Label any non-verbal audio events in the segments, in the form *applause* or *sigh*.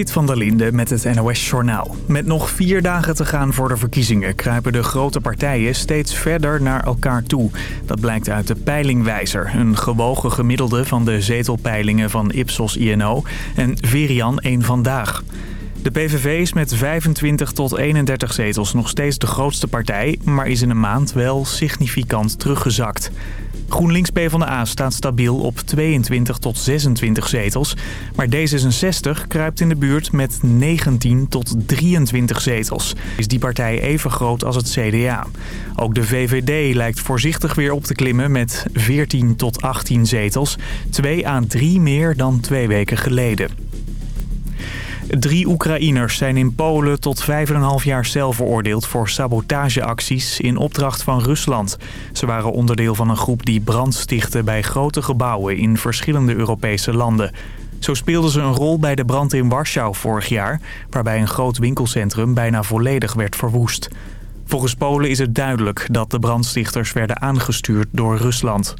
Dit van der Linde met het NOS-journaal. Met nog vier dagen te gaan voor de verkiezingen... kruipen de grote partijen steeds verder naar elkaar toe. Dat blijkt uit de peilingwijzer. Een gewogen gemiddelde van de zetelpeilingen van Ipsos INO... en Verian één Vandaag. De PVV is met 25 tot 31 zetels nog steeds de grootste partij... maar is in een maand wel significant teruggezakt. GroenLinks PvdA staat stabiel op 22 tot 26 zetels. Maar D66 kruipt in de buurt met 19 tot 23 zetels. Is die partij even groot als het CDA. Ook de VVD lijkt voorzichtig weer op te klimmen met 14 tot 18 zetels. 2 à 3 meer dan twee weken geleden. Drie Oekraïners zijn in Polen tot 5,5 jaar cel veroordeeld voor sabotageacties in opdracht van Rusland. Ze waren onderdeel van een groep die brand stichtte bij grote gebouwen in verschillende Europese landen. Zo speelden ze een rol bij de brand in Warschau vorig jaar... waarbij een groot winkelcentrum bijna volledig werd verwoest. Volgens Polen is het duidelijk dat de brandstichters werden aangestuurd door Rusland.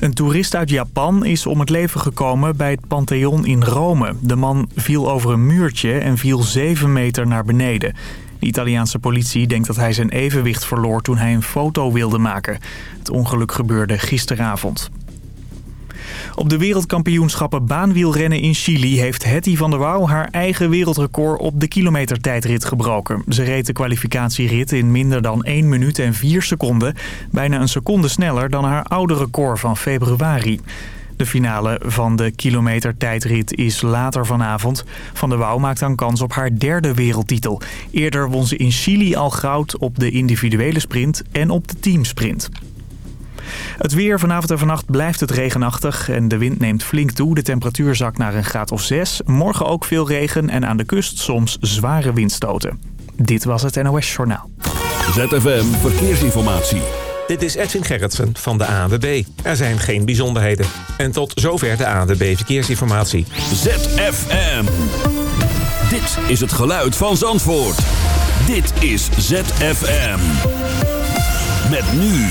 Een toerist uit Japan is om het leven gekomen bij het Pantheon in Rome. De man viel over een muurtje en viel 7 meter naar beneden. De Italiaanse politie denkt dat hij zijn evenwicht verloor toen hij een foto wilde maken. Het ongeluk gebeurde gisteravond. Op de wereldkampioenschappen baanwielrennen in Chili heeft Hetty van der Wouw haar eigen wereldrecord op de kilometertijdrit gebroken. Ze reed de kwalificatierit in minder dan 1 minuut en 4 seconden, bijna een seconde sneller dan haar oude record van februari. De finale van de kilometertijdrit is later vanavond. Van der Wouw maakt dan kans op haar derde wereldtitel. Eerder won ze in Chili al goud op de individuele sprint en op de teamsprint. Het weer vanavond en vannacht blijft het regenachtig en de wind neemt flink toe. De temperatuur zakt naar een graad of 6. Morgen ook veel regen en aan de kust soms zware windstoten. Dit was het NOS Journaal. ZFM Verkeersinformatie. Dit is Edwin Gerritsen van de ANWB. Er zijn geen bijzonderheden. En tot zover de ANWB Verkeersinformatie. ZFM. Dit is het geluid van Zandvoort. Dit is ZFM. Met nu...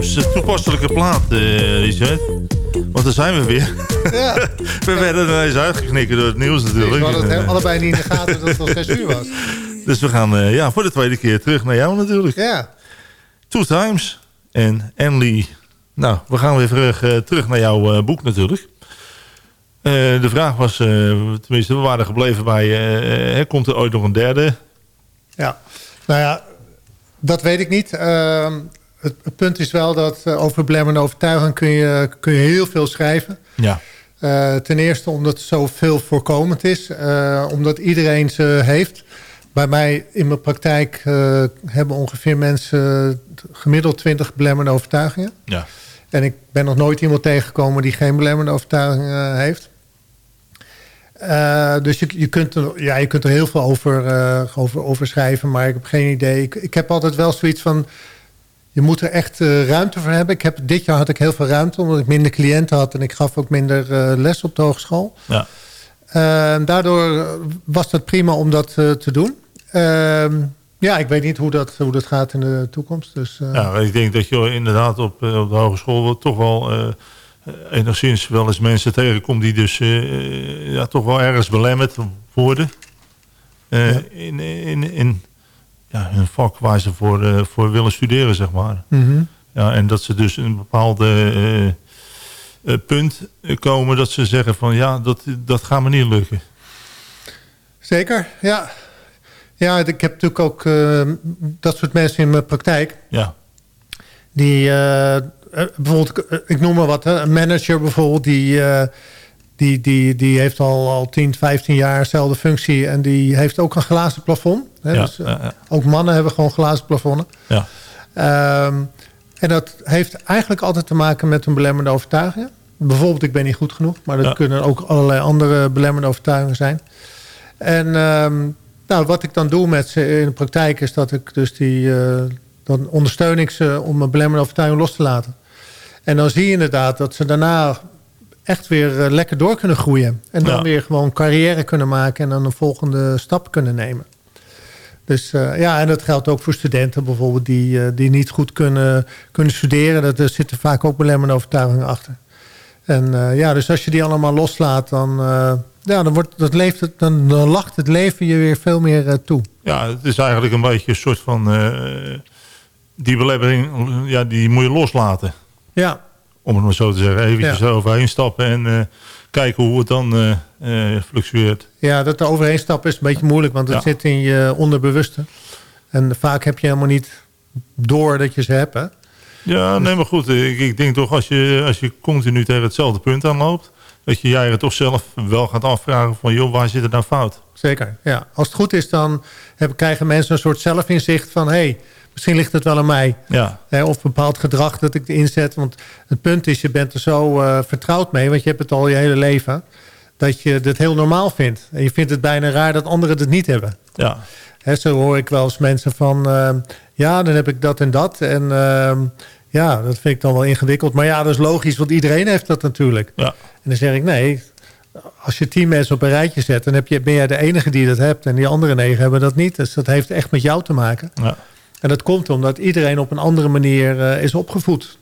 Times, toepasselijke plaat, uh, Richard. Want daar zijn we weer. Ja. *laughs* we werden ineens uitgeknikken door het nieuws natuurlijk. We hadden het allebei niet in de gaten dat het al 6 uur was. *laughs* Dus we gaan uh, ja, voor de tweede keer terug naar jou natuurlijk. Ja. Two Times en Anlie. Nou, we gaan weer terug, uh, terug naar jouw boek natuurlijk. de vraag was, tenminste, we waren gebleven bij... komt er ooit nog een derde? Ja, nou ja, dat weet ik niet. Ehm, het, het, punt is wel dat uh, over belemmerende overtuiging kun je, kun je heel veel schrijven. Ja. Uh, ten eerste omdat het zoveel voorkomend is. Uh, omdat iedereen ze heeft. Bij mij in mijn praktijk hebben ongeveer mensen gemiddeld 20 belemmerende overtuigingen. Ja. En ik ben nog nooit iemand tegengekomen die geen belemmerende overtuiging heeft. Dus je, je, kunt er, ja, je kunt er heel veel over, over, over schrijven, maar ik heb geen idee. Ik, ik, heb altijd wel zoiets van, je moet er echt uh, ruimte voor hebben. Ik heb, dit jaar had ik heel veel ruimte, omdat ik minder cliënten had... en ik gaf ook minder les op de hogeschool. Ja. daardoor was het prima om dat te doen. Ehm, ja, ik weet niet hoe dat, hoe dat gaat in de toekomst. Dus, ja, ik denk dat je inderdaad op, op de hogeschool toch wel eh, enigszins wel eens mensen tegenkomt die dus ja, toch wel ergens belemmerd worden. Ja. in, in, in ja, hun vak waar ze voor, voor willen studeren, zeg maar. Mm -hmm. ja, en dat ze dus een bepaalde punt komen dat ze zeggen van ja, dat, dat gaat me niet lukken. Zeker, ja. Ja, ik heb natuurlijk ook dat soort mensen in mijn praktijk. Ja. Die eh, bijvoorbeeld, eh, ik noem maar wat, een manager bijvoorbeeld, die, uh, die, die, die heeft al, al 10, 15 jaar dezelfde functie en die heeft ook een glazen plafond. Hè, ja, dus, ja, ja. Ook mannen hebben gewoon glazen plafonnen. Ja. Um, en dat heeft eigenlijk altijd te maken met een belemmerde overtuiging. Bijvoorbeeld, ik ben niet goed genoeg, maar dat kunnen ook allerlei andere belemmerde overtuigingen zijn. En um, nou, wat ik dan doe met ze in de praktijk is dat ik dus die, uh, dan ondersteun ik ze om een belemmerde overtuiging los te laten. En dan zie je inderdaad dat ze daarna echt weer lekker door kunnen groeien. En dan Ja. weer gewoon carrière kunnen maken en dan een volgende stap kunnen nemen. Dus uh, ja, en dat geldt ook voor studenten bijvoorbeeld die, uh, die niet goed kunnen, kunnen studeren. Dat, er zitten vaak ook belemmerende overtuigingen achter. En uh, ja, dus als je die allemaal loslaat, dan, ja, dan, wordt, dat leeft het, dan, dan lacht het leven je weer veel meer toe. Ja, het is eigenlijk een beetje een soort van... die belemmering, ja, die moet je loslaten. Ja. Om het maar zo te zeggen. Eventjes Ja. overheen stappen en uh, kijken hoe het dan uh, uh, fluctueert. Ja, dat er overheen stappen is een beetje moeilijk, want het Ja. zit in je onderbewuste. En vaak heb je helemaal niet door dat je ze hebt. Hè? Ja, nee, maar goed. Ik, ik denk toch als je, als je continu tegen hetzelfde punt aanloopt... dat je jij er toch zelf wel gaat afvragen van... joh, waar zit het nou fout? Zeker, ja. Als het goed is, dan hebben, krijgen mensen een soort zelfinzicht van... hé, hey, misschien ligt het wel aan mij. Ja, Hè, of bepaald gedrag dat ik inzet. Want het punt is, je bent er zo eh, vertrouwd mee... want je hebt het al je hele leven... dat je het heel normaal vindt. En je vindt het bijna raar dat anderen het niet hebben. ja, Hè, zo hoor ik wel eens mensen van... eh, ja, dan heb ik dat en dat. En eh, ja, dat vind ik dan wel ingewikkeld. Maar ja, dat is logisch, want iedereen heeft dat natuurlijk. ja, En dan zeg ik, nee, als je tien mensen op een rijtje zet... dan heb je, ben jij de enige die dat hebt. En die andere negen hebben dat niet. Dus dat heeft echt met jou te maken. ja. En dat komt omdat iedereen op een andere manier uh, is opgevoed.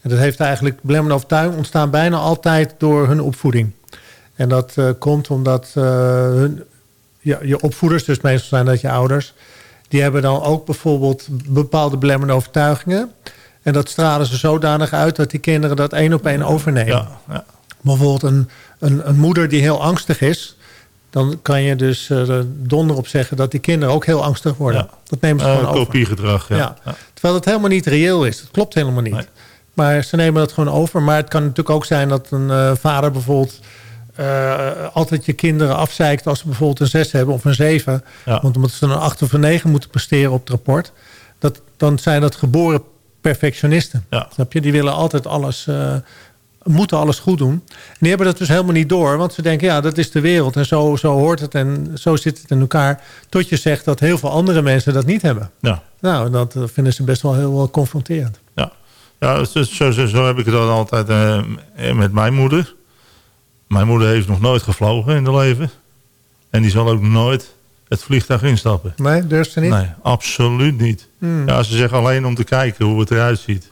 En dat heeft eigenlijk belemmerende overtuiging ontstaan bijna altijd door hun opvoeding. En dat uh, komt omdat uh, hun, ja, je opvoeders, dus meestal zijn dat je ouders... die hebben dan ook bijvoorbeeld bepaalde belemmerende overtuigingen. En dat stralen ze zodanig uit dat die kinderen dat één op één overnemen. ja, ja. Bijvoorbeeld een, een, een moeder die heel angstig is... dan kan je dus uh, donder op zeggen dat die kinderen ook heel angstig worden. Ja. Dat nemen ze Uh, gewoon over. kopiegedrag, ja. Ja. ja. Terwijl het helemaal niet reëel is. Dat klopt helemaal niet. Nee. Maar ze nemen dat gewoon over. Maar het kan natuurlijk ook zijn dat een uh, vader bijvoorbeeld... Altijd je kinderen afzeikt als ze bijvoorbeeld een 6 hebben of een 7. Ja. Want omdat ze een 8 of een 9 moeten presteren op het rapport. Dat, dan zijn dat geboren perfectionisten. Snap je? Die willen altijd alles, moeten alles goed doen. En die hebben dat dus helemaal niet door. Want ze denken, ja, dat is de wereld. En zo, zo hoort het en zo zit het in elkaar. Tot je zegt dat heel veel andere mensen dat niet hebben. Ja. Nou, dat vinden ze best wel heel uh, confronterend. Ja, ja zo, zo, zo, zo heb ik het dan altijd uh, met mijn moeder. Mijn moeder heeft nog nooit gevlogen in haar leven. En die zal ook nooit het vliegtuig instappen. Nee, durft ze niet? Nee, absoluut niet. Hmm. Ja, ze zeggen alleen om te kijken hoe het eruit ziet.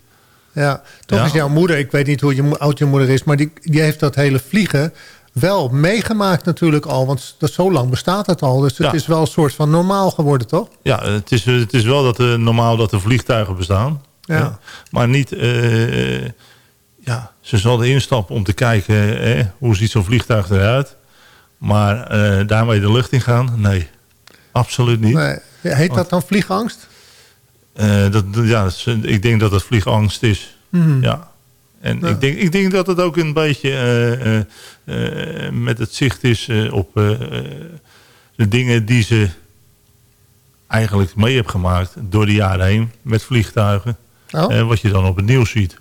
Ja, toch Ja. is jouw moeder, ik weet niet hoe je, oud je moeder is... maar die, die heeft dat hele vliegen wel meegemaakt natuurlijk al. Want dat, zo lang bestaat het al. Dus het Ja. is wel een soort van normaal geworden, toch? Ja, het is, het is wel dat, er normaal dat er vliegtuigen bestaan. Ja. Maar niet... eh, ja, ze zal erin stappen om te kijken... eh, hoe ziet zo'n vliegtuig eruit. Maar eh, daarmee de lucht in gaan? Nee, absoluut niet. Nee. Heet dat dan vliegangst? Eh, dat, ja, dat is- ik denk dat het vliegangst is. Mhm. Ja. En Ja. ik, denk, ik denk dat het ook een beetje eh, eh, met het zicht is op de dingen die ze eigenlijk mee heeft gemaakt door de jaren heen met vliegtuigen. Oh. En wat je dan op het nieuws ziet.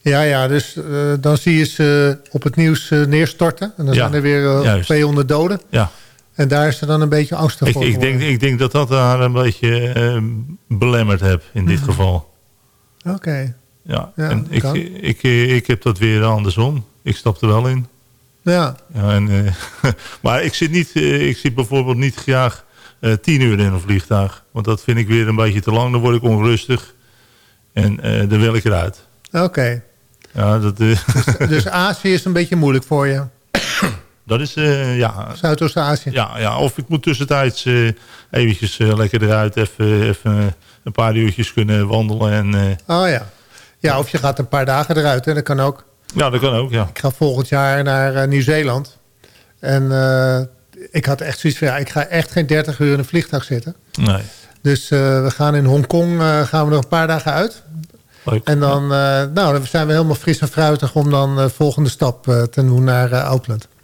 Ja, ja, dus dan zie je ze op het nieuws eh, neerstorten. En dan Ja, zijn er weer eh, juist. 200 doden. Ja, En daar is ze dan een beetje angstig ik, voor ik, denk, geworden. ik denk dat dat haar een beetje eh, belemmerd heb in dit geval. Oké, Ja, Ja, en ik, ik, ik, ik heb dat weer andersom. Ik stap er wel in. ja. Ja, en, eh, *laughs* maar ik zit, niet, eh, ik zit bijvoorbeeld niet graag eh, tien uur in een vliegtuig. Want dat vind ik weer een beetje te lang. Dan word ik onrustig. En eh dan wil ik eruit. Oké. Ja, dat, eh, Dus *laughs* Azië is een beetje moeilijk voor je. Dat is... eh, ja, Zuidoost-Azië. ja, ja, of ik moet tussentijds eh, eventjes eh, lekker eruit. Even, even een paar uurtjes kunnen wandelen. En, Oh ja. Ja, of je gaat een paar dagen eruit. Hè? Dat kan ook. ja, dat kan ook, ja. Ik ga volgend jaar naar Nieuw-Zeeland. En ik had echt zoiets van... Ja, ik ga echt geen 30 uur in een vliegtuig zitten. Nee, Dus we gaan in Hongkong gaan we nog een paar dagen uit. leuk. En dan, nou, dan zijn we helemaal fris en fruitig... om dan de volgende stap te doen naar eh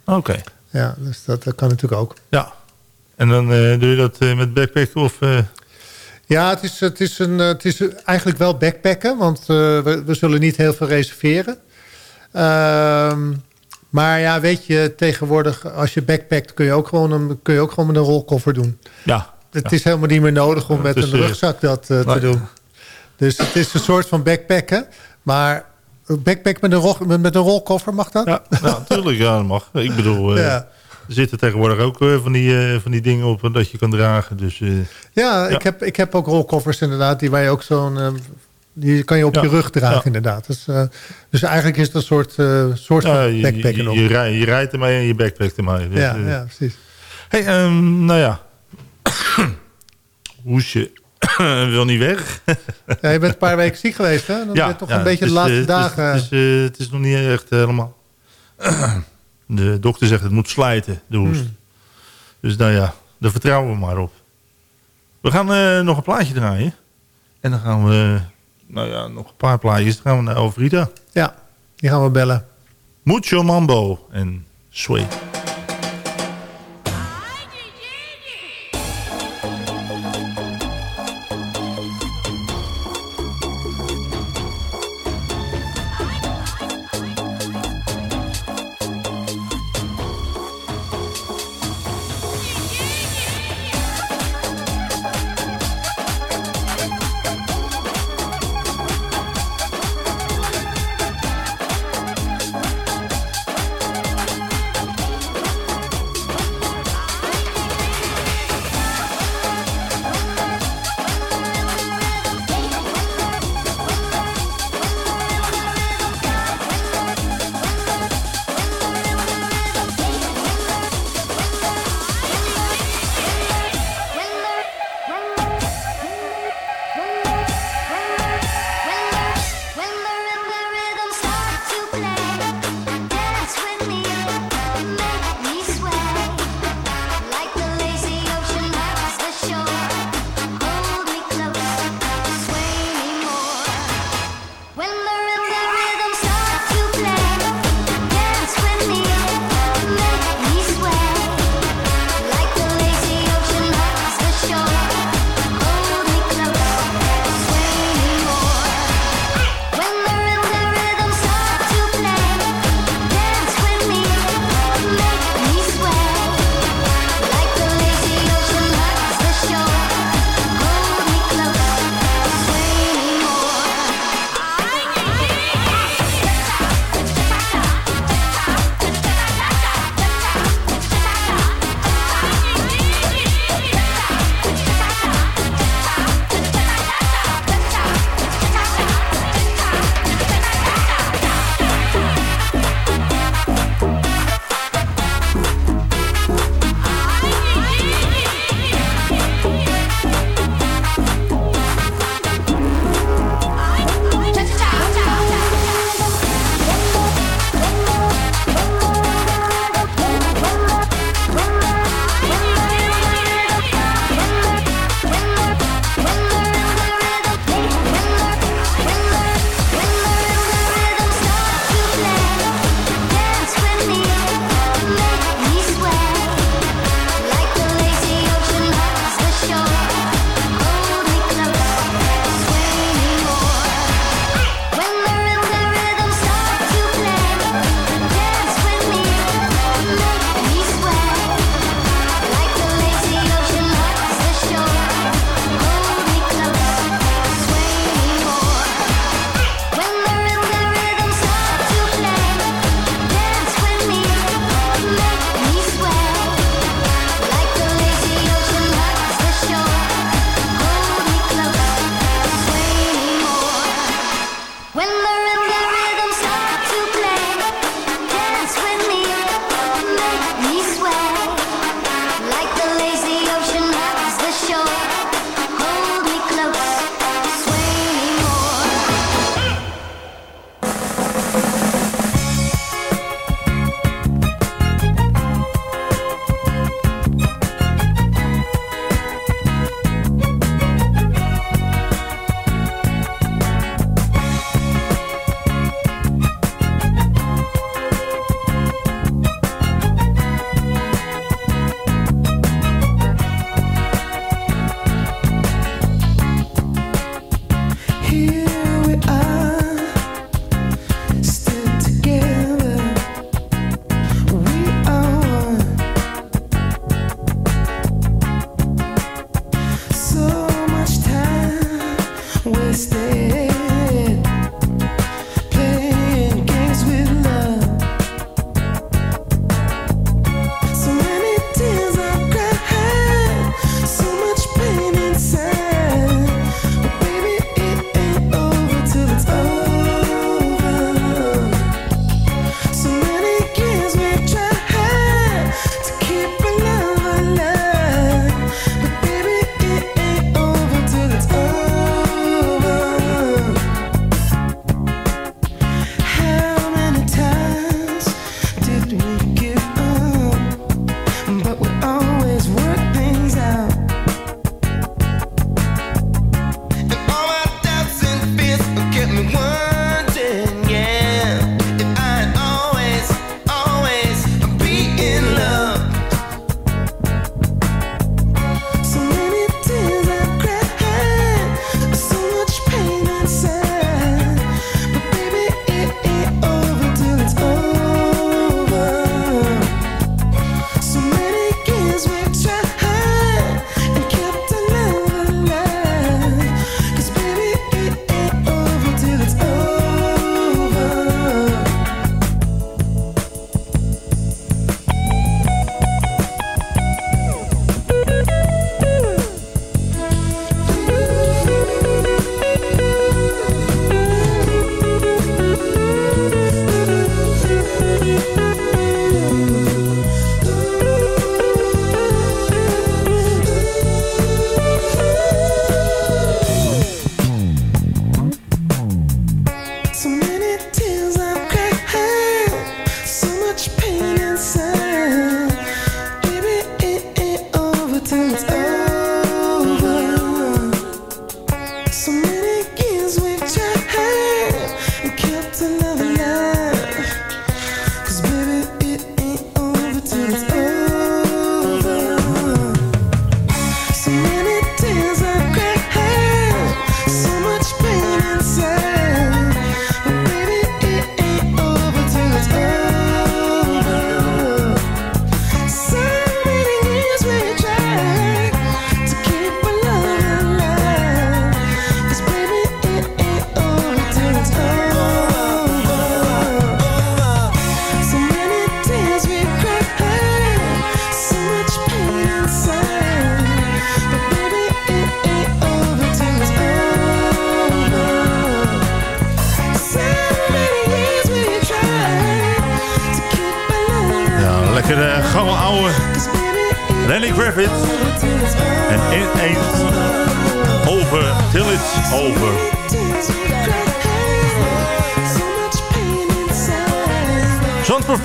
Oké, Ja, dus dat, dat kan natuurlijk ook. ja. En dan eh, doe je dat eh, met backpacken of... eh, Ja, het is, het is, een, het is eigenlijk wel backpacken, want we, we zullen niet heel veel reserveren. Ehm, maar ja, weet je, tegenwoordig als je backpackt kun je ook gewoon, een, kun je ook gewoon met een rolkoffer doen. ja, Het is helemaal niet meer nodig om met is, een rugzak dat te doen. Dus het is een soort van backpacken. Maar backpack met een, rol, met, een rolkoffer, mag dat? Ja, natuurlijk. Ja, dat mag. Ik bedoel, eh, Ja. er zitten tegenwoordig ook eh, van, die, eh, van die dingen op dat je kan dragen. Dus Ja, Ja. Ik, heb, ik heb ook rolkoffers inderdaad, die waar je ook zo'n... die kan je op Ja. je rug dragen Ja. inderdaad. Dus, dus eigenlijk is het een soort, soort van je, backpacken je, je, rij- je rijdt ermee en je backpackt ermee. Dus, ja, ja, precies. Hey, ehm, nou ja. *coughs* Hoesje *coughs* wil niet weg. Ja, je bent een paar weken ziek geweest, hè? Dan ben je toch ja, een beetje de is, laatste eh, is- dagen... Het is, eh, het is nog niet echt helemaal... *coughs* De dokter zegt het moet slijten, de hoest. Hmm. Dus nou ja, daar vertrouwen we maar op. We gaan eh, nog een plaatje draaien. En dan gaan we, nou ja, nog een paar plaatjes. Dan gaan we naar Elfrida. Ja, die gaan we bellen. Mucho Mambo en Sway.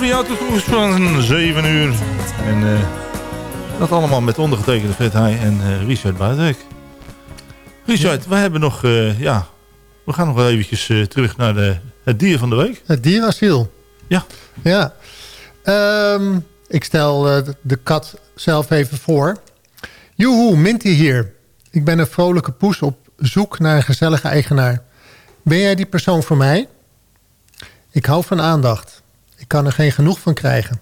Voor jou toekomst van 7 uur. En uh, dat allemaal met ondergetekende Fred Heij en uh, Richard Buitenweg. Richard, we hebben nog, uh, ja, we gaan nog wel eventjes terug naar de, het dier van de week. Het dierasiel. Ja. Ja. Um, ik stel de kat zelf even voor. Joehoe, Minty hier. Ik ben een vrolijke poes op zoek naar een gezellige eigenaar. Ben jij die persoon voor mij? Ik hou van aandacht. Kan er geen genoeg van krijgen.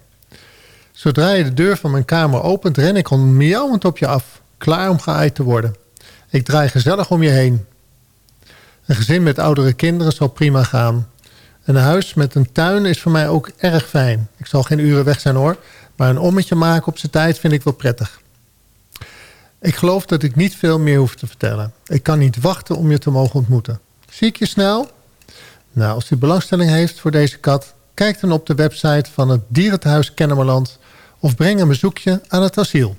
Zodra je de deur van mijn kamer opent, ren ik miauwend op je af. Klaar om geaaid te worden. Ik draai gezellig om je heen. Een gezin met oudere kinderen zal prima gaan. Een huis met een tuin is voor mij ook erg fijn. Ik zal geen uren weg zijn hoor. Maar een ommetje maken op zijn tijd vind ik wel prettig. Ik geloof dat ik niet veel meer hoef te vertellen. Ik kan niet wachten om je te mogen ontmoeten. Zie ik je snel? Nou, als u belangstelling heeft voor deze kat... kijk dan op de website van het Dierentehuis Kennemerland... of breng een bezoekje aan het asiel.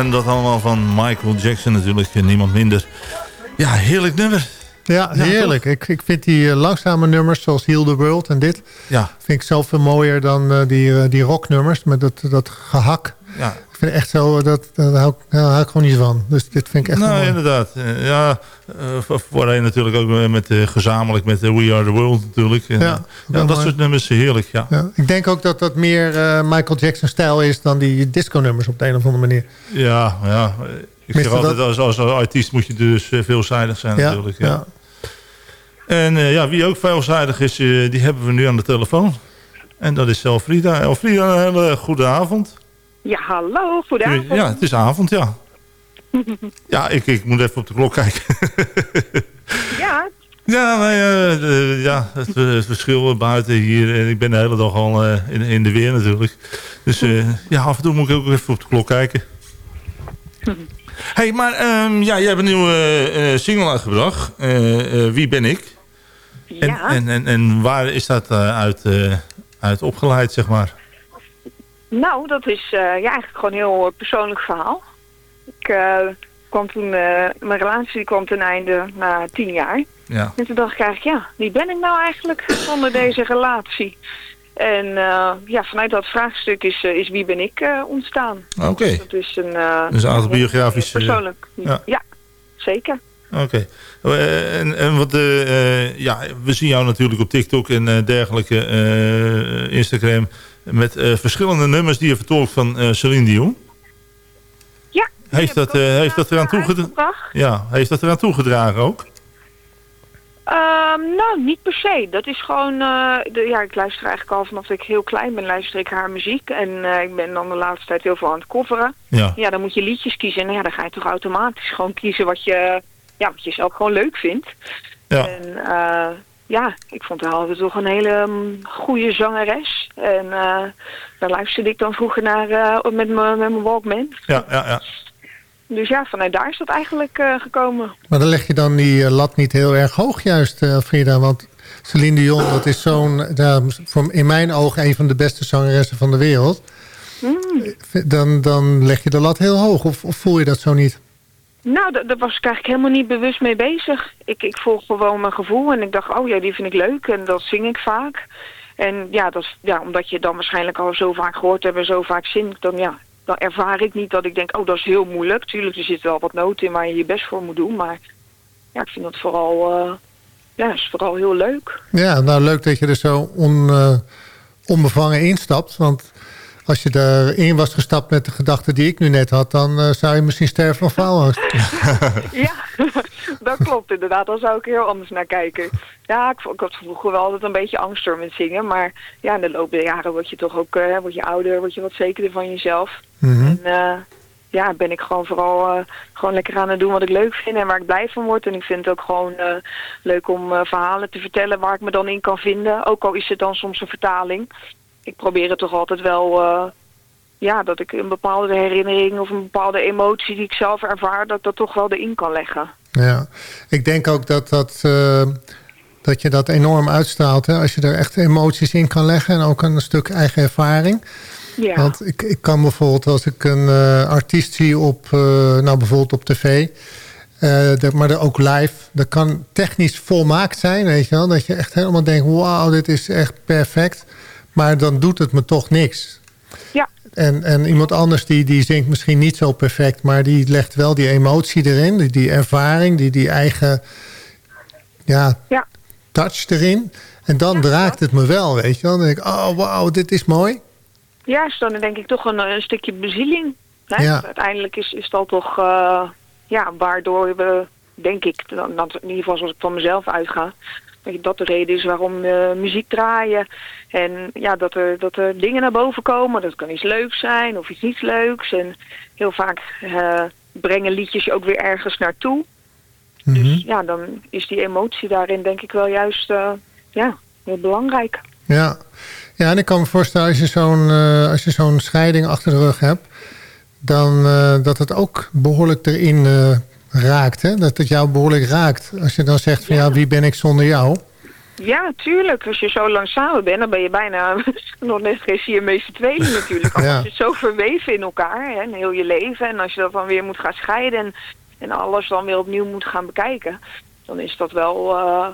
En dat allemaal van Michael Jackson natuurlijk. Niemand minder. Ja, heerlijk nummer. Ja, heerlijk. ik, ik vind die eh, langzame nummers zoals Heal the World en dit... Ja, vind ik zelf veel mooier dan eh, die, eh, die rocknummers met dat, dat gehak. ja. Ik vind echt zo, dat, dat daar hou, ik- daar hou ik gewoon niet van. Dus dit vind ik echt nou, mooi. inderdaad. Eh, Ja, uh, voorheen natuurlijk ook met, eh, gezamenlijk met eh, We Are The World natuurlijk. Ja, dat mooi. soort nummers, heerlijk, ja. Ja, ik denk ook dat dat meer eh, Michael Jackson stijl is dan die disco-nummers op de een of andere manier. Ja, ja. eh, Ik zeg altijd, dat- als, als artiest moet je dus eh, veelzijdig zijn Ja, natuurlijk. Ja. ja. En eh, ja, wie ook veelzijdig is, eh, die hebben we nu aan de telefoon. En dat is Elfrida. Elfrida, een hele goede avond. Ja, hallo, goedenavond. Ja, het is avond, ja. *laughs* Ja, ik, ik moet even op de klok kijken. Ja, ja, eh, de- ja het, eh, het verschil buiten hier. En ik ben de hele dag al eh, in, in de weer natuurlijk. Dus eh, ja, af en toe moet ik ook even op de klok kijken. *laughs* hey, maar ehm, ja, jij hebt een nieuwe eh, single uitgebracht. Eh, eh, Wie ben ik? En, ja. en, en, en waar is dat eh, uit, eh, uit opgeleid, zeg maar? Nou, dat is eh, ja, eigenlijk gewoon een heel eh, persoonlijk verhaal. Ik eh, kwam toen, mijn relatie kwam ten einde na tien jaar. Ja, En toen dacht ik eigenlijk, ja, wie ben ik nou eigenlijk zonder deze relatie? En ja, vanuit dat vraagstuk is, is wie ben ik ontstaan. oké. Dat is een... Dus een autobiografisch... Persoonlijk, ja. ja. zeker. Oké. En, en wat, ja, we zien jou natuurlijk op TikTok en dergelijke, Instagram. Met eh, verschillende nummers die je vertolkt van eh, Celine Dion. Ja. Heeft dat, eh, heeft dat eraan toegedragen? Ja, heeft dat eraan toegedragen ook? Ehm, nou, niet per se. Dat is gewoon... de, ja, ik luister eigenlijk al vanaf dat ik heel klein ben, luister ik haar muziek. En ik ben dan de laatste tijd heel veel aan het coveren. Ja. Ja, dan moet je liedjes kiezen. En ja, dan ga je toch automatisch gewoon kiezen wat je, ja, wat je zelf gewoon leuk vindt. Ja. En ja, ik vond haar altijd toch een hele mm, goede zangeres. En uh, daar luisterde ik dan vroeger naar uh, met mijn met mijn Walkman. Ja, ja, ja. Dus ja, vanuit daar is dat eigenlijk uh, gekomen. Maar dan leg je dan die uh, lat niet heel erg hoog juist, uh, Frida. Want Celine Dion, dat is zo'n, in mijn ogen, een van de beste zangeressen van de wereld. Mm. Dan, dan leg je de lat heel hoog. Of, of voel je dat zo niet? Nou, daar was ik eigenlijk helemaal niet bewust mee bezig. Ik, ik volg gewoon mijn gevoel en ik dacht, oh ja, die vind ik leuk en dat zing ik vaak. En ja, dat, ja omdat je dan waarschijnlijk al zo vaak gehoord hebt en zo vaak zingt, dan ja, dan ervaar ik niet dat ik denk, oh dat is heel moeilijk. Tuurlijk, er zit wel wat noten in waar je je best voor moet doen, maar ja, ik vind dat vooral, uh, ja, is vooral heel leuk. Ja, nou leuk dat je er zo on, uh, onbevangen instapt, want als je erin was gestapt met de gedachten die ik nu net had... dan uh, zou je misschien sterven van faalangst. ja, *laughs* dat klopt inderdaad. Dan zou ik heel anders naar kijken. Ja, ik, ik had vroeger wel altijd een beetje angst door met zingen. Maar ja, in de loop der jaren word je toch ook uh, word je ouder, word je wat zekerder van jezelf. Mhm. Mm -hmm. En uh, ja, ben ik gewoon vooral uh, gewoon lekker aan het doen wat ik leuk vind en waar ik blij van word. En ik vind het ook gewoon leuk om verhalen te vertellen waar ik me dan in kan vinden. Ook al is het dan soms een vertaling ik probeer het toch altijd wel, uh, ja, dat ik een bepaalde herinnering of een bepaalde emotie die ik zelf ervaar, dat dat toch wel erin kan leggen. Ja, ik denk ook dat, dat, uh, dat je dat enorm uitstraalt. Hè? Als je er echt emoties in kan leggen en ook een stuk eigen ervaring. Ja. Want ik, ik kan bijvoorbeeld als ik een uh, artiest zie op, nou bijvoorbeeld op tv... De, maar ook live, dat kan technisch volmaakt zijn, weet je wel. Dat je echt helemaal denkt, wauw, dit is echt perfect. Maar dan doet het me toch niks. Ja. En, en iemand anders die, die zingt misschien niet zo perfect... maar die legt wel die emotie erin, die, die ervaring... die, die eigen ja, ja. touch erin. En dan ja, draagt het me wel, weet je. Dan denk ik, oh wauw, dit is mooi. Ja, is dan denk ik toch een, een stukje bezieling. Hè? Ja. Uiteindelijk is, is dat toch... Uh, ja, waardoor we, denk ik... Dan, in ieder geval zoals ik van mezelf uitga dat de reden is waarom uh, muziek draaien. En ja, dat er, dat er dingen naar boven komen. Dat kan iets leuks zijn of iets niet leuks. En heel vaak uh, brengen liedjes je ook weer ergens naartoe. Mhm. Mm -hmm. Dus ja, dan is die emotie daarin denk ik wel juist uh, ja, heel belangrijk. Ja. ja, en ik kan me voorstellen als je zo'n als je zo'n scheiding achter de rug hebt... dan dat het ook behoorlijk erin raakt. Hè? Dat het jou behoorlijk raakt. Als je dan zegt van ja, ja wie ben ik zonder jou? Ja, tuurlijk. Als je zo lang samen bent, dan ben je bijna *laughs* nog net geen Siamese tweeling natuurlijk. Als Ja. je zo verweven in elkaar, hè, in heel je leven. En als je dat dan weer moet gaan scheiden en, en alles dan weer opnieuw moet gaan bekijken. Dan is dat wel, uh,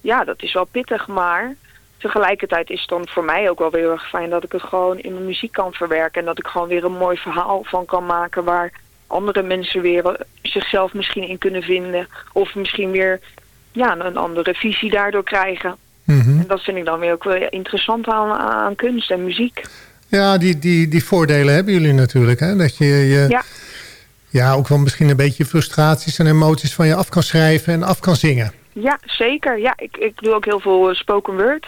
ja, dat is wel pittig. Maar tegelijkertijd is het dan voor mij ook wel weer heel erg fijn dat ik het gewoon in mijn muziek kan verwerken. En dat ik gewoon weer een mooi verhaal van kan maken waar andere mensen weer zichzelf misschien in kunnen vinden. Of misschien weer ja, een andere visie daardoor krijgen. Mhm. En dat vind ik dan weer ook wel interessant aan, aan kunst en muziek. Ja, die, die, die voordelen hebben jullie natuurlijk. Hè? Dat je, je Ja. ja, ook wel misschien een beetje frustraties en emoties van je af kan schrijven en af kan zingen. Ja, zeker. Ja, ik, ik doe ook heel veel eh, spoken word.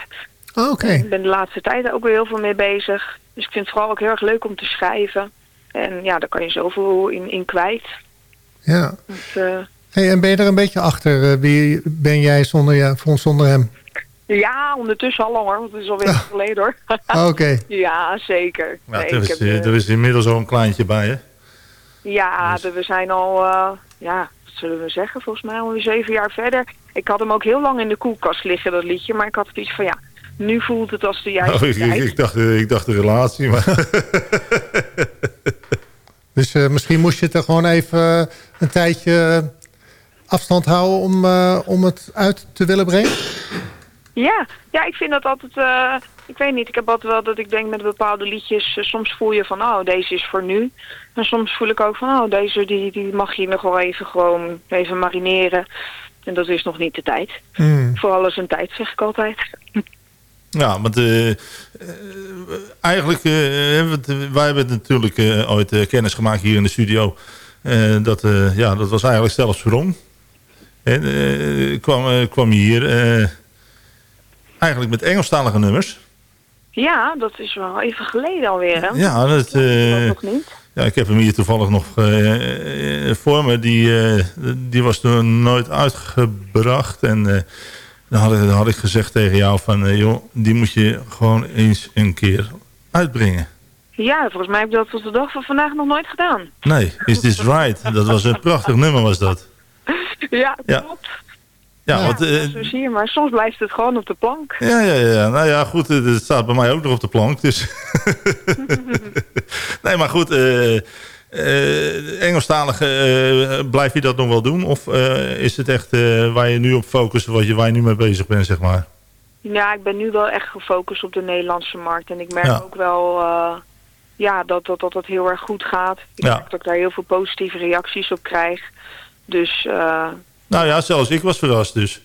Oh, Oké. Ik ben de laatste tijd ook weer heel veel mee bezig. Dus ik vind het vooral ook heel erg leuk om te schrijven. En ja, daar kan je zoveel in, in kwijt. Ja. Dus, eh, Hey, en ben je er een beetje achter? eh, wie ben jij zonder, ja, voor ons zonder hem? ja, ondertussen al langer, want het is alweer *laughs* even geleden hoor. Ah, Oké. *laughs* ja, zeker. Ja, Nee, er, is, heb, eh, er is inmiddels al een kleintje bij, hè? Ja, Dus- we zijn al, eh, ja, wat zullen we zeggen, volgens mij alweer zeven jaar verder. Ik had hem ook heel lang in de koelkast liggen, dat liedje. Maar ik had iets van, ja, nu voelt het als de *laughs* juiste Oh, ik, ik, dacht, ik dacht de relatie, maar... Dus eh, misschien moest je het er gewoon even eh, een tijdje afstand houden om, eh, om het uit te willen brengen? Ja, ja, ik vind dat altijd, eh, ik weet niet, ik heb altijd wel dat ik denk met bepaalde liedjes, eh, soms voel je van, oh, deze is voor nu. En soms voel ik ook van, oh, deze die, die mag je nog wel even gewoon even marineren. En dat is nog niet de tijd. Hmm. Voor alles een tijd, zeg ik altijd. Ja, want eh, eh, eigenlijk, eh, want, eh, wij hebben natuurlijk eh, ooit kennis gemaakt hier in de studio. Dat, ja, dat was eigenlijk zelfs sprong. En kwam, kwam je hier eigenlijk met Engelstalige nummers. Ja, dat is wel even geleden alweer. Hè? Ja, dat, Dat nog niet. ja, ik heb hem hier toevallig nog voor me. Die, die was toen nooit uitgebracht. En dan, had ik, dan had ik gezegd tegen jou van... eh, joh, die moet je gewoon eens een keer uitbrengen. Ja, volgens mij heb ik dat tot de dag van vandaag nog nooit gedaan. Nee, Is This Right? Dat was een prachtig nummer was dat. Ja, klopt. Ja, Ja. want, eh, Zo zie je, maar soms blijft het gewoon op de plank. ja, ja, ja. Nou ja, goed, het staat bij mij ook nog op de plank. Dus. *laughs* nee, maar goed. eh eh, Engelstalige, eh, blijf je dat nog wel doen? Of eh, is het echt waar je nu op focust, wat je, waar je nu mee bezig bent, zeg maar? Ja, ik ben nu wel echt gefocust op de Nederlandse markt. En ik merk Ja. ook wel ja, dat, dat, dat dat heel erg goed gaat. Ik Ja. merk dat ik daar heel veel positieve reacties op krijg. Dus eh, Nou ja, zelfs ik was verrast dus.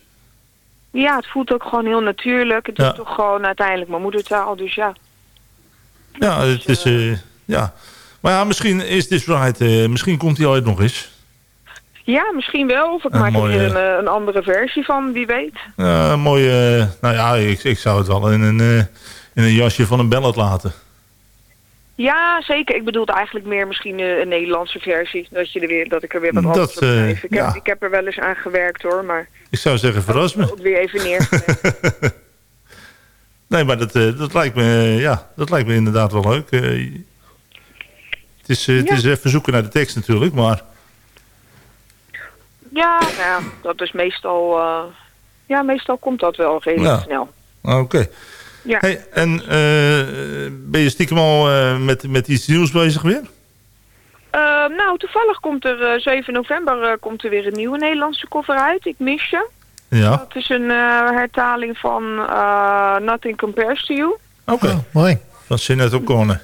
ja, het voelt ook gewoon heel natuurlijk. Het is toch gewoon uiteindelijk mijn moedertaal. Dus ja, Ja, het is... eh, ja. Maar ja, misschien is This Right, eh, misschien komt hij ooit nog eens. ja misschien wel. Of ik Een maak er mooie- weer een, eh, een andere versie van, wie weet. Ja, een mooie... eh, nou ja, ik, ik zou het wel in een, in een jasje van een ballad laten. Ja, zeker. Ik bedoel eigenlijk meer misschien een Nederlandse versie. Dat, je er weer, dat ik er weer wat Dat, anders op. Ik, heb, ja. ik heb er wel eens aan gewerkt hoor, maar Ik zou zeggen, verras me. weer even neergelegd. *laughs* Nee, maar dat, dat, lijkt me, ja, dat lijkt me inderdaad wel leuk. Eh, het, is, eh, het Ja. is even zoeken naar de tekst natuurlijk, maar... Ja, nou ja, dat is meestal... eh, ja, meestal komt dat wel redelijk Ja. snel. Oké. Ja. Hey, en eh, ben je stiekem al eh, met, met iets nieuws bezig weer? Eh, nou, toevallig komt er eh, 7 november eh, komt er weer een nieuwe Nederlandse cover uit. Ik mis je. Ja. Dat is een eh, hertaling van eh, Nothing Compares to You. Oké. Oh, mooi. Van Sinead O'Connor.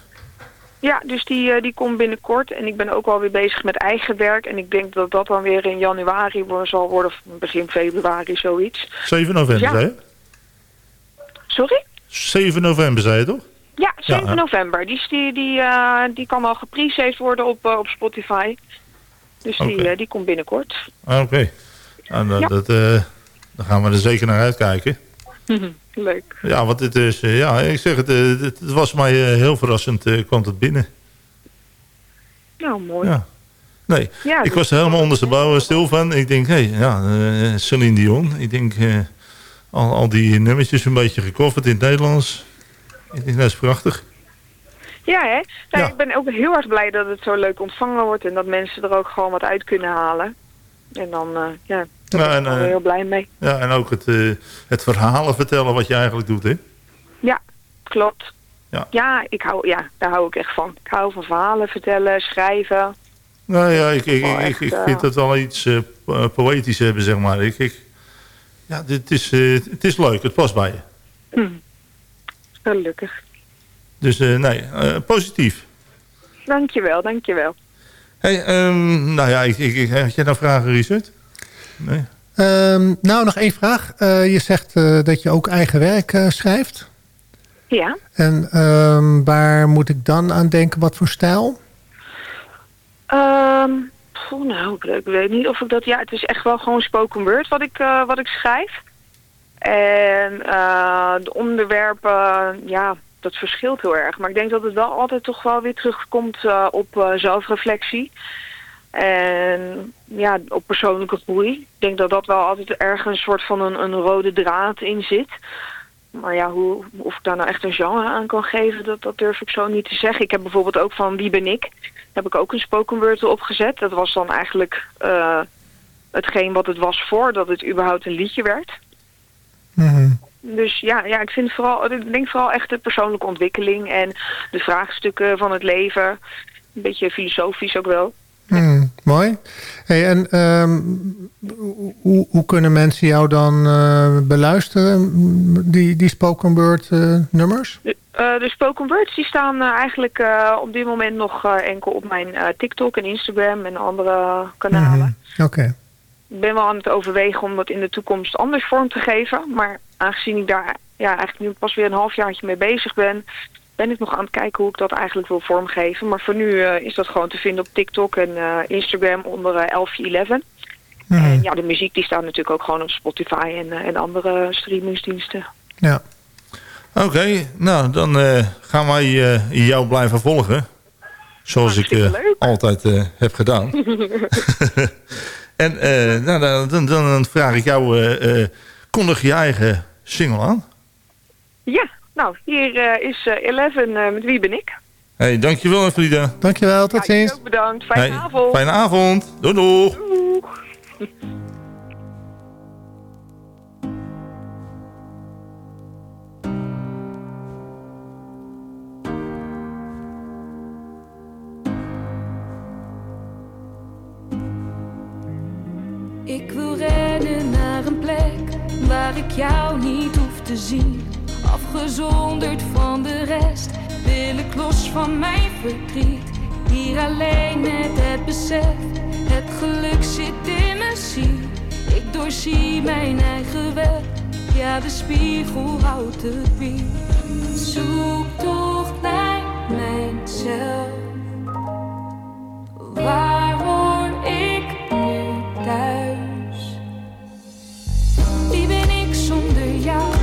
Ja, dus die, eh, die komt binnenkort. En ik ben ook alweer bezig met eigen werk. En ik denk dat dat dan weer in januari zal worden. Of begin februari, zoiets. 7 november, Ja. je? Sorry? 7 november, zei je toch? Ja, 7 Ja. november. Die, die, die, eh, die kan al gepre worden op, eh, op Spotify. Dus die, die komt binnenkort. Ah, Oké. Nou, dat, Ja. dat, dan gaan we er zeker naar uitkijken. Leuk. Ja, want het is, eh, ja, ik zeg het, eh, het, was mij eh, heel verrassend, kwam het binnen. Nou, mooi. Ja. Nee, Ja, ik dus- was er helemaal ondersteboven stil van. Ik denk, hé, hey, ja, eh, Celine Dion. Ik denk, al, al die nummertjes een beetje gecoverd in het Nederlands. Ik denk, dat is prachtig. Ja, hè? Nou, Ja. Ik ben ook heel erg blij dat het zo leuk ontvangen wordt en dat mensen er ook gewoon wat uit kunnen halen. En dan, ja, daar Ja, ben en, ik eh, heel blij mee. Ja, en ook het, eh, het verhalen vertellen wat je eigenlijk doet, hè? Ja, klopt. Ja. ik hou, ja, daar hou ik echt van. Ik hou van verhalen vertellen, schrijven. Nou ja, ik, ik, ik, eh, vind dat wel iets eh, po- poëtisch hebben, zeg maar. Ik, ik, ja, dit is, eh, het is leuk, het past bij je. Gelukkig. Dus eh, nee, eh, positief. Dankjewel, dankjewel. Hey, ehm, nou ja, ik, ik, ik- had jij nou vragen, Richard? Nee? Ehm, nou, nog één vraag. Eh, je zegt eh, dat je ook eigen werk eh, schrijft. Ja. En ehm, waar moet ik dan aan denken? Wat voor stijl? Ehm, poeh, nou, ik, ik weet niet of ik dat... Ja, het is echt wel gewoon spoken word wat ik, eh, wat ik schrijf. En eh, de onderwerpen, ja, dat verschilt heel erg. Maar ik denk dat het wel altijd toch wel weer terugkomt eh, op eh, zelfreflectie. En ja, op persoonlijke groei. Ik denk dat dat wel altijd ergens een soort van een, een rode draad in zit. Maar ja, hoe, of ik daar nou echt een genre aan kan geven, dat, dat durf ik zo niet te zeggen. Ik heb bijvoorbeeld ook van Wie ben ik? heb ik ook een spoken word opgezet. Dat was dan eigenlijk eh, hetgeen wat het was voordat het überhaupt een liedje werd. Mhm. Dus ja, ja ik, vind vooral, ik denk vooral echt de persoonlijke ontwikkeling en de vraagstukken van het leven. Een beetje filosofisch ook wel. Hmm, mooi. Hey, en ehm, hoe, hoe kunnen mensen jou dan eh, beluisteren, die, die spoken word eh, nummers? De, eh, de spoken words die staan eigenlijk op dit moment nog enkel op mijn TikTok en Instagram en andere kanalen. Mhm, Oké. Ik ben wel aan het overwegen om dat in de toekomst anders vorm te geven. Maar aangezien ik daar ja, eigenlijk nu pas weer een halfjaartje mee bezig ben, ben ik nog aan het kijken hoe ik dat eigenlijk wil vormgeven. Maar voor nu eh, is dat gewoon te vinden op TikTok en uh, Instagram onder uh, 1111. Mhm. En ja, de muziek die staat natuurlijk ook gewoon op Spotify en, en andere streamingsdiensten. Ja. Oké, okay, nou dan gaan wij jou blijven volgen. Zoals ik altijd heb gedaan. *laughs* *laughs* en nou, dan, dan, vraag ik jou, kondig je eigen single aan? Ja, nou, hier uh, is uh, Eleven uh, met Wie ben ik? Hey, dankjewel Frida. Dankjewel, tot ja, ziens. ook bedankt. Fijne hey, avond. Fijne avond. Doei doei. Doeg. Ik wil rennen naar een plek waar ik jou niet hoef te zien. Afgezonderd van de rest, wil ik los van mijn verdriet. Hier alleen met het besef, het geluk zit in mijn ziel. Ik doorzie mijn eigen weg, ja de spiegel houdt het bier. Zoek toch naar mijzelf, waar hoor ik nu thuis? Wie ben ik zonder jou?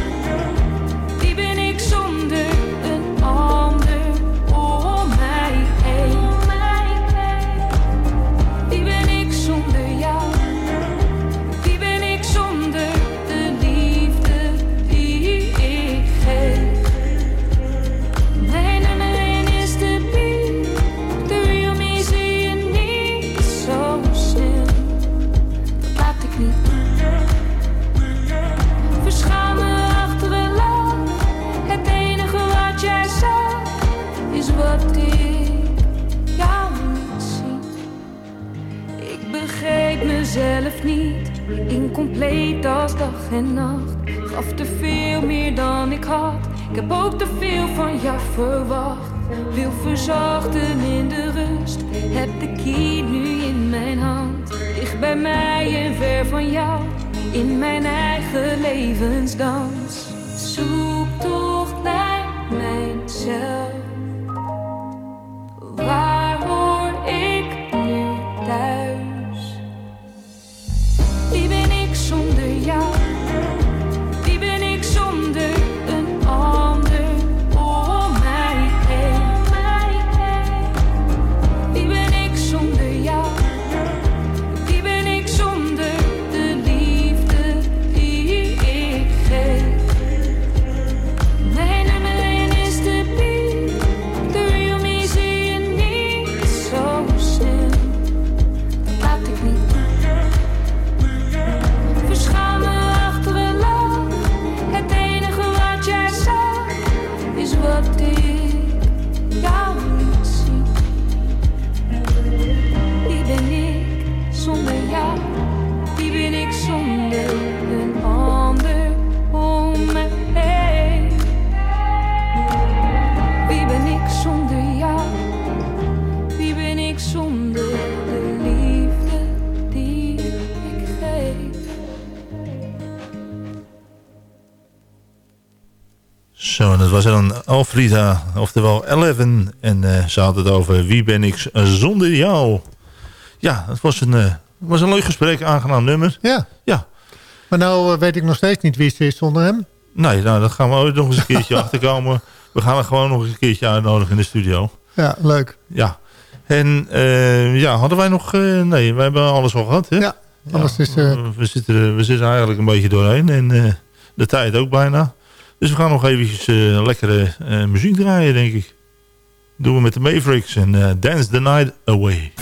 Alfrida, oftewel Eleven. En eh, ze had het over wie ben ik zonder jou. Ja, het was een, eh, was een leuk gesprek, aangenaam nummer. Ja. Ja. Maar nou eh, weet ik nog steeds niet wie ze is zonder hem. Nee, nou, dat gaan we ooit nog eens een keertje *laughs* achterkomen. We gaan er gewoon nog eens een keertje uitnodigen in de studio. Ja, leuk. Ja. En ja, hadden wij nog... nee, we hebben alles al gehad, hè? Ja, alles is... we, zitten, we zitten eigenlijk een beetje doorheen. En de tijd ook bijna. Dus we gaan nog eventjes eh, lekkere eh, muziek draaien, denk ik. Doen we met de Mavericks en eh, Dance the Night Away.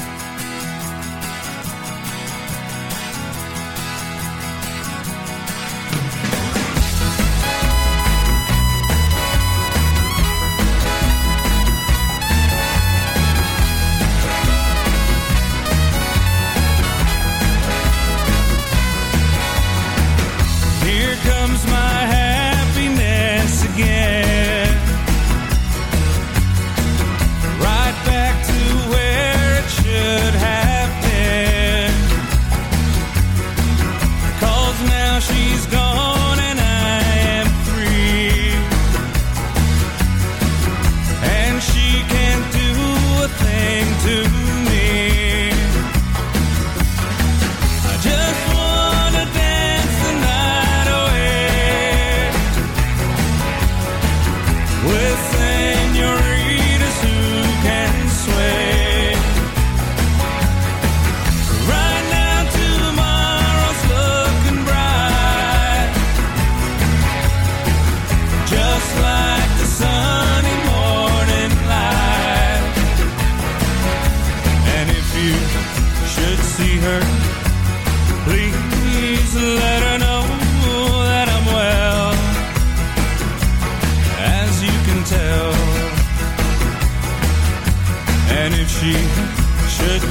with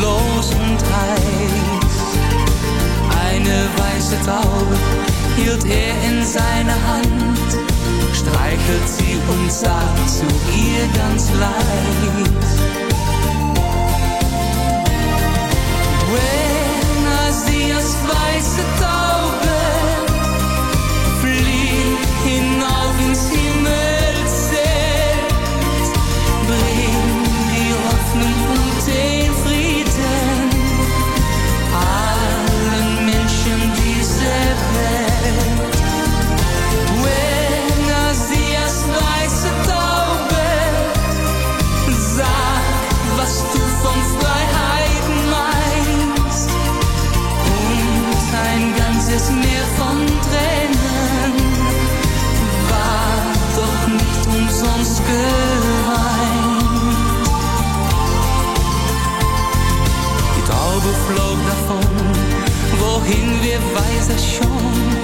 Erbarmungslos und heiß. Eine weiße Taube hielt er in seiner Hand, streichelt sie und sagt zu ihr ganz leis. Buenos dias, weiße Taube, Flieg hinauf ins Himmelszelt, weiß es schon.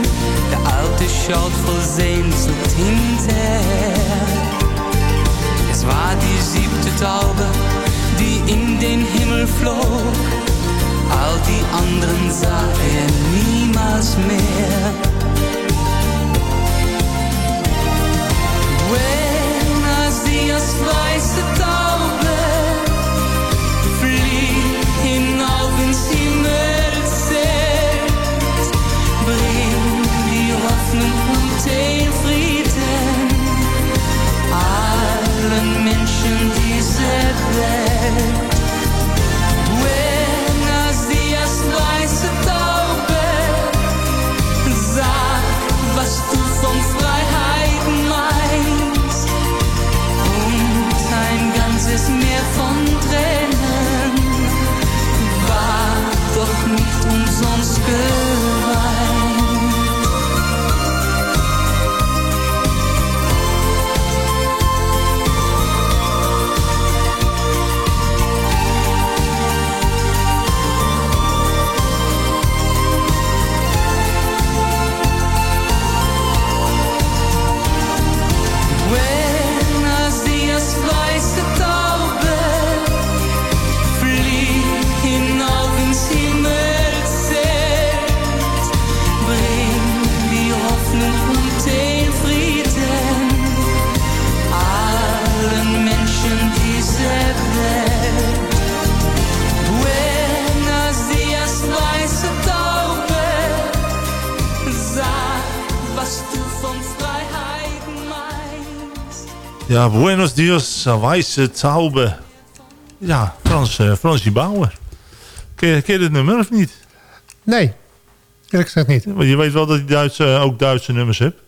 Der Alte schaut voll Sehnsucht hinterher. Es war die siebte Taube, die in den Himmel flog. All die anderen sah er niemals mehr. Buenos dias, weiße Taube, Ja, Buenos Dias, Weisse Taube. Ja, Frans, uh, Fransie Bauer. Ken je, ken je dit nummer of niet? Nee, eerlijk gezegd niet. Want je weet wel dat je Duitse, ook Duitse nummers hebt.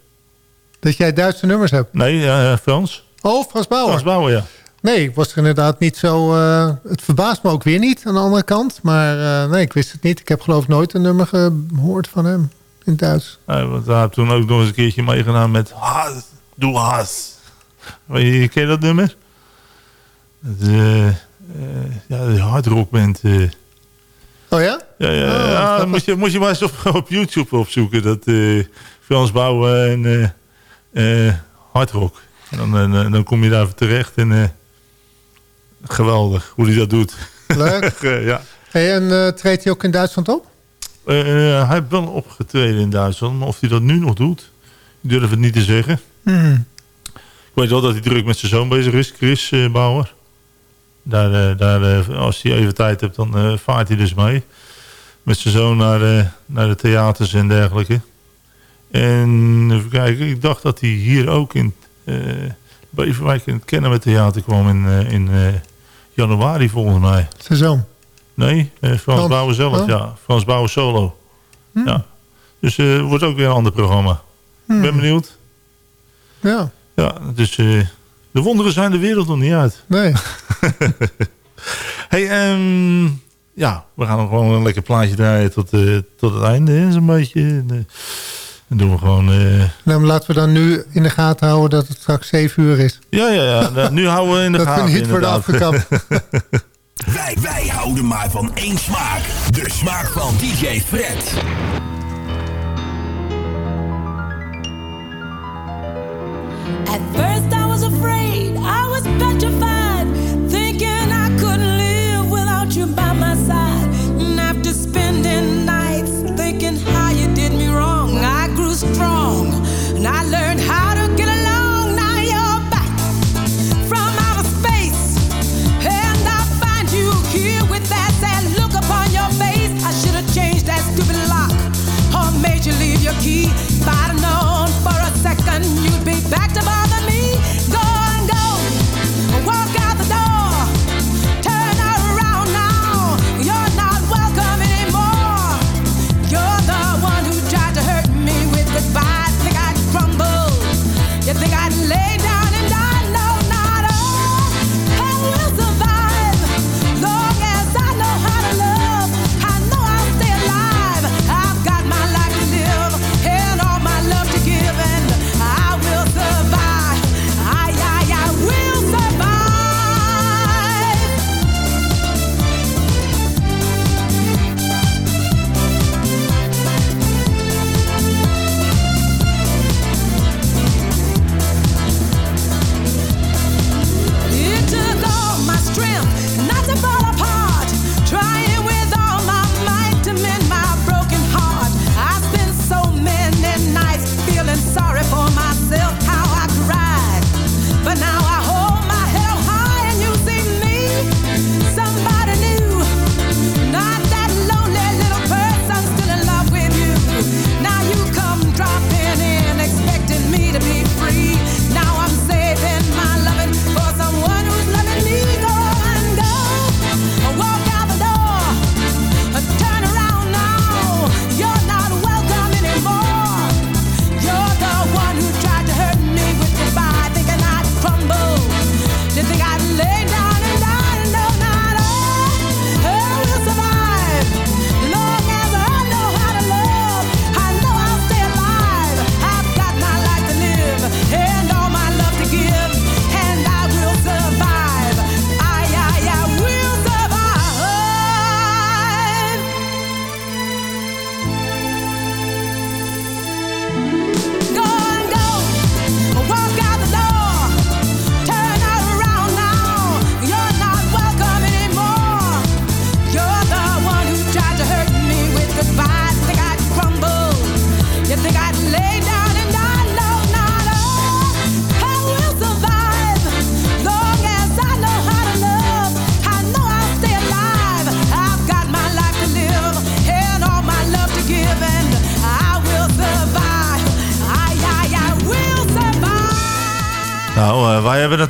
Dat jij Duitse nummers hebt? Nee, Frans. Oh, Frans Bauer. Frans Bauer, ja. Nee, ik was er inderdaad niet zo... Uh, het verbaast me ook weer niet aan de andere kant. Maar uh, nee, ik wist het niet. Ik heb geloof ik nooit een nummer gehoord van hem in Duits. Nee, want hij heeft toen ook nog eens een keertje meegedaan met... Haas, doe haas. Ken je dat nummer? Het, uh, ja, de hardrockband. Oh ja? Ja, ja, oh, ja moet, je, moet je maar eens op, *laughs* op YouTube opzoeken. Dat Frans Bouwen en hardrock. En dan, dan kom je daar terecht en geweldig hoe hij dat doet. Leuk. *laughs* ja. Hey, en uh, treedt hij ook in Duitsland op? Uh, hij heeft wel opgetreden in Duitsland. Maar of hij dat nu nog doet, ik durf het niet te zeggen. Mm. Ik weet wel dat hij druk met zijn zoon bezig is, Chris uh, Bauer. Daar, daar, als hij even tijd hebt, dan vaart hij dus mee. Met zijn zoon naar, naar de theaters en dergelijke. En even kijken, ik dacht dat hij hier ook in Beverwijk in het Kennemer Theater kwam in, uh, in uh, januari volgens mij. Zijn zoon? Nee, uh, Frans, Bouwen zelf, oh. ja. Frans Bouwen solo. Hmm. Ja. Dus het wordt ook weer een ander programma. Hmm. ben benieuwd. Ja. Ja, dus de wonderen zijn de wereld nog niet uit. Nee. *laughs* hey, um, ja, we gaan nog gewoon een lekker plaatje draaien tot, tot het einde. Zo'n beetje. Dan doen we gewoon... Uh... Nou, laten we dan nu in de gaten houden dat het straks 7 uur is. Ja, ja, ja. *laughs* Nou, nu houden we in de dat gaten. Dat we niet worden afgekapt. *laughs* wij, wij houden maar van één smaak. De smaak van DJ Fred. At first I was afraid, I was petrified,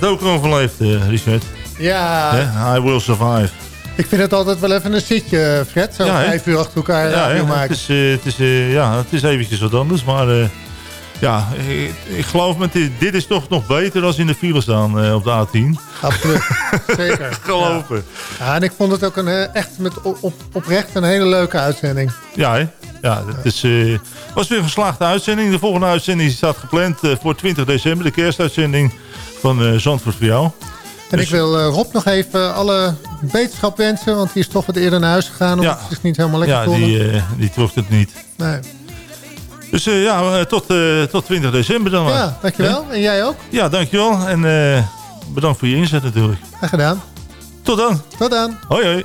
het ook overleefd, eh, Richard. Ja? I will survive. ik vind het altijd wel even een zitje, Fred. Zo Ja, vijf uur achter elkaar Ja, het, maken. is, eh, het, is, eh, ja, het is eventjes wat anders, maar ja, ik, ik geloof met dit, dit is toch nog beter dan in de file staan op de A10. Absoluut, *laughs* zeker. Geloven. Ja, en ik vond het ook een, echt met op, op, oprecht een hele leuke uitzending. Ja, hè? Ja, het is, was weer een geslaagde uitzending. De volgende uitzending staat gepland voor 20 december, de kerstuitzending van eh Zandvoort voor jou. En Dus- ik wil eh, Rob nog even alle beterschap wensen, want die is toch wat eerder naar huis gegaan. Omdat Ja. het is niet helemaal lekker Ja, voelde. die, eh, die trokt het niet. Nee. Dus ja, tot, tot 20 december dan maar. Ja, dankjewel. En jij ook? Ja, dankjewel. En bedankt voor je inzet natuurlijk. Graag gedaan. Tot dan. Tot dan. Hoi hoi.